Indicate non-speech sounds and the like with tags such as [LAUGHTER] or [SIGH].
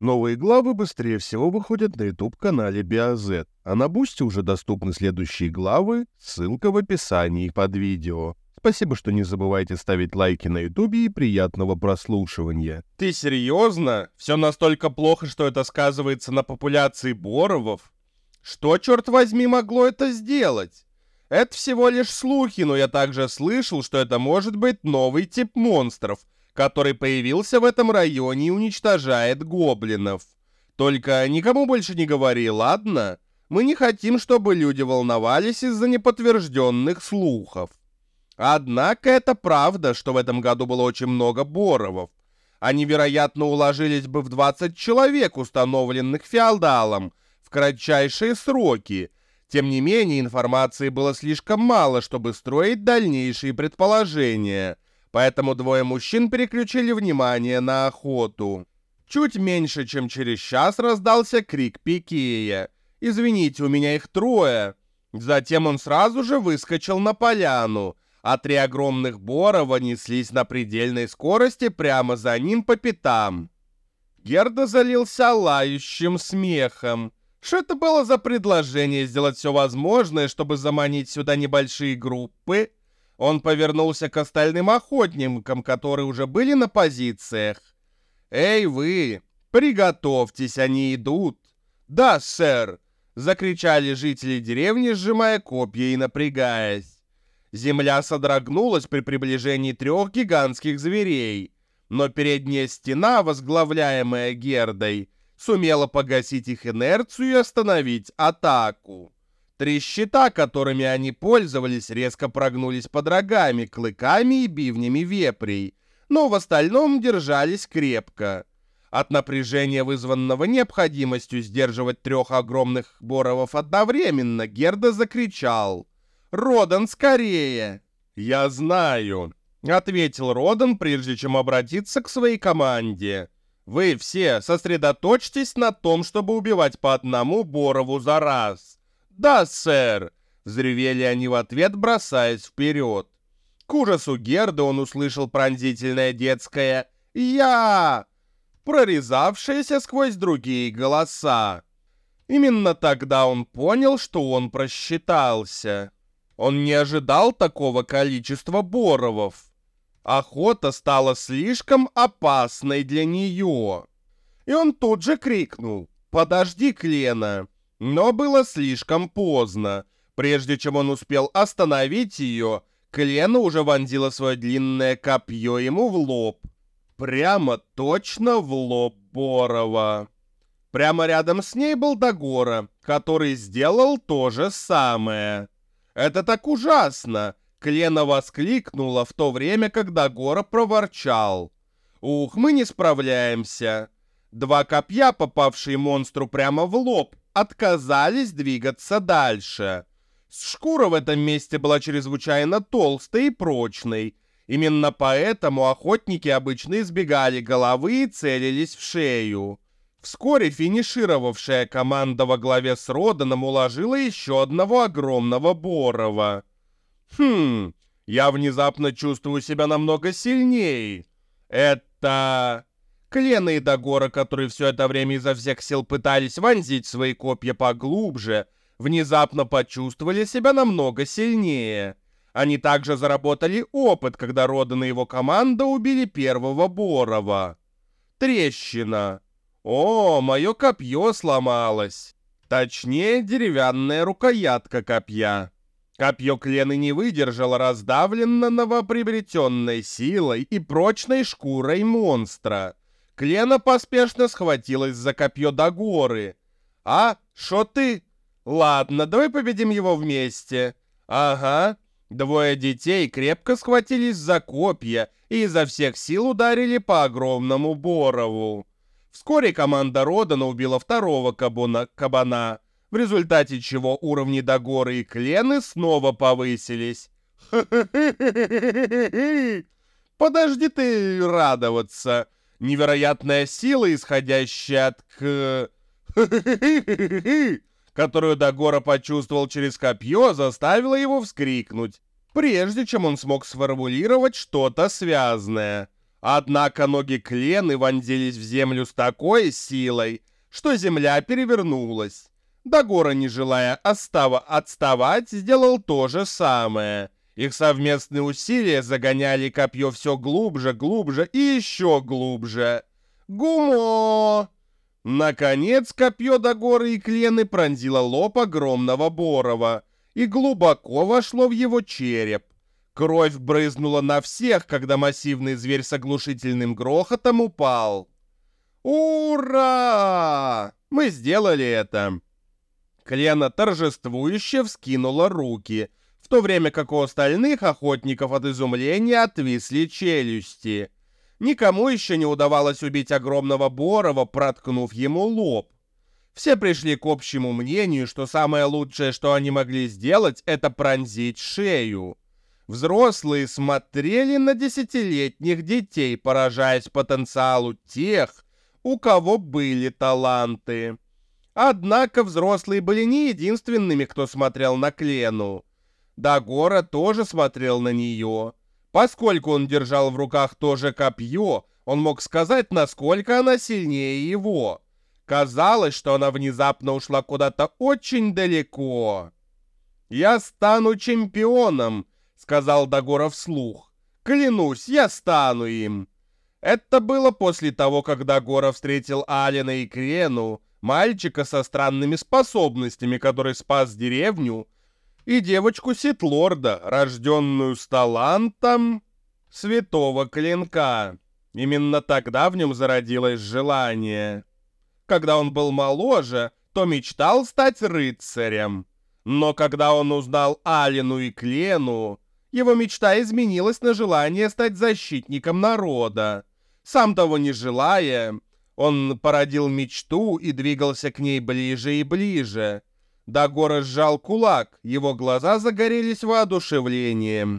Новые главы быстрее всего выходят на YouTube-канале BioZ, а на Бусте уже доступны следующие главы, ссылка в описании под видео. Спасибо, что не забывайте ставить лайки на YouTube и приятного прослушивания. Ты серьезно? Все настолько плохо, что это сказывается на популяции боровов? Что, черт возьми, могло это сделать? Это всего лишь слухи, но я также слышал, что это может быть новый тип монстров — который появился в этом районе и уничтожает гоблинов. Только никому больше не говори, ладно? Мы не хотим, чтобы люди волновались из-за неподтвержденных слухов. Однако это правда, что в этом году было очень много боровов. Они, вероятно, уложились бы в 20 человек, установленных феодалом, в кратчайшие сроки. Тем не менее, информации было слишком мало, чтобы строить дальнейшие предположения – поэтому двое мужчин переключили внимание на охоту. Чуть меньше, чем через час раздался крик Пикея. «Извините, у меня их трое!» Затем он сразу же выскочил на поляну, а три огромных борова неслись на предельной скорости прямо за ним по пятам. Герда залился лающим смехом. Что это было за предложение сделать все возможное, чтобы заманить сюда небольшие группы? Он повернулся к остальным охотникам, которые уже были на позициях. «Эй, вы! Приготовьтесь, они идут!» «Да, сэр!» — закричали жители деревни, сжимая копья и напрягаясь. Земля содрогнулась при приближении трех гигантских зверей, но передняя стена, возглавляемая Гердой, сумела погасить их инерцию и остановить атаку. Три щита, которыми они пользовались, резко прогнулись под рогами, клыками и бивнями вепрей, но в остальном держались крепко. От напряжения, вызванного необходимостью сдерживать трех огромных боровов одновременно, Герда закричал. «Родан, скорее!» «Я знаю», — ответил Родан, прежде чем обратиться к своей команде. «Вы все сосредоточьтесь на том, чтобы убивать по одному борову за раз. «Да, сэр!» — взревели они в ответ, бросаясь вперед. К ужасу Герда он услышал пронзительное детское «Я!», прорезавшееся сквозь другие голоса. Именно тогда он понял, что он просчитался. Он не ожидал такого количества боровов. Охота стала слишком опасной для нее. И он тут же крикнул «Подожди, Клена!» Но было слишком поздно. Прежде чем он успел остановить ее, Клена уже вонзила свое длинное копье ему в лоб. Прямо точно в лоб Борова. Прямо рядом с ней был Дагора, который сделал то же самое. «Это так ужасно!» Клена воскликнула в то время, когда Гора проворчал. «Ух, мы не справляемся!» Два копья, попавшие монстру прямо в лоб, отказались двигаться дальше. Шкура в этом месте была чрезвычайно толстой и прочной. Именно поэтому охотники обычно избегали головы и целились в шею. Вскоре финишировавшая команда во главе с Роданом уложила еще одного огромного Борова. Хм, я внезапно чувствую себя намного сильнее. Это... Клена и Дагора, которые все это время изо всех сил пытались вонзить свои копья поглубже, внезапно почувствовали себя намного сильнее. Они также заработали опыт, когда Родан и его команда убили первого Борова. Трещина. О, мое копье сломалось. Точнее, деревянная рукоятка копья. Копье Клены не выдержало раздавленно новоприобретенной силой и прочной шкурой монстра. Клена поспешно схватилась за копье до горы. «А, шо ты? Ладно, давай победим его вместе». «Ага». Двое детей крепко схватились за копья и изо всех сил ударили по огромному Борову. Вскоре команда Родана убила второго кабуна, кабана, в результате чего уровни Дагоры и Клены снова повысились. Подожди ты радоваться невероятная сила, исходящая от к... [LAUGHS] которую Дагора почувствовал через копье, заставила его вскрикнуть, прежде чем он смог сформулировать что-то связанное. Однако ноги Клены вонзились в землю с такой силой, что земля перевернулась. Дагора, не желая остава отставать, сделал то же самое. Их совместные усилия загоняли копье все глубже, глубже и еще глубже. Гумо! Наконец, копье Дагоры и Клены пронзило лоб огромного Борова и глубоко вошло в его череп. Кровь брызнула на всех, когда массивный зверь с оглушительным грохотом упал. «Ура! Мы сделали это!» Клена торжествующе вскинула руки, в то время как у остальных охотников от изумления отвисли челюсти. Никому еще не удавалось убить огромного Борова, проткнув ему лоб. Все пришли к общему мнению, что самое лучшее, что они могли сделать, это пронзить шею. Взрослые смотрели на десятилетних детей, поражаясь потенциалу тех, у кого были таланты. Однако взрослые были не единственными, кто смотрел на Клену. Дагора тоже смотрел на нее. Поскольку он держал в руках тоже копье, он мог сказать, насколько она сильнее его. Казалось, что она внезапно ушла куда-то очень далеко. «Я стану чемпионом», — сказал Дагора вслух. «Клянусь, я стану им». Это было после того, как Дагора встретил Алина и Крену, мальчика со странными способностями, который спас деревню, и девочку Ситлорда, рожденную с талантом святого клинка. Именно тогда в нем зародилось желание. Когда он был моложе, то мечтал стать рыцарем. Но когда он узнал Алину и Клену, его мечта изменилась на желание стать защитником народа. Сам того не желая, он породил мечту и двигался к ней ближе и ближе. Дагора сжал кулак, его глаза загорелись воодушевлением.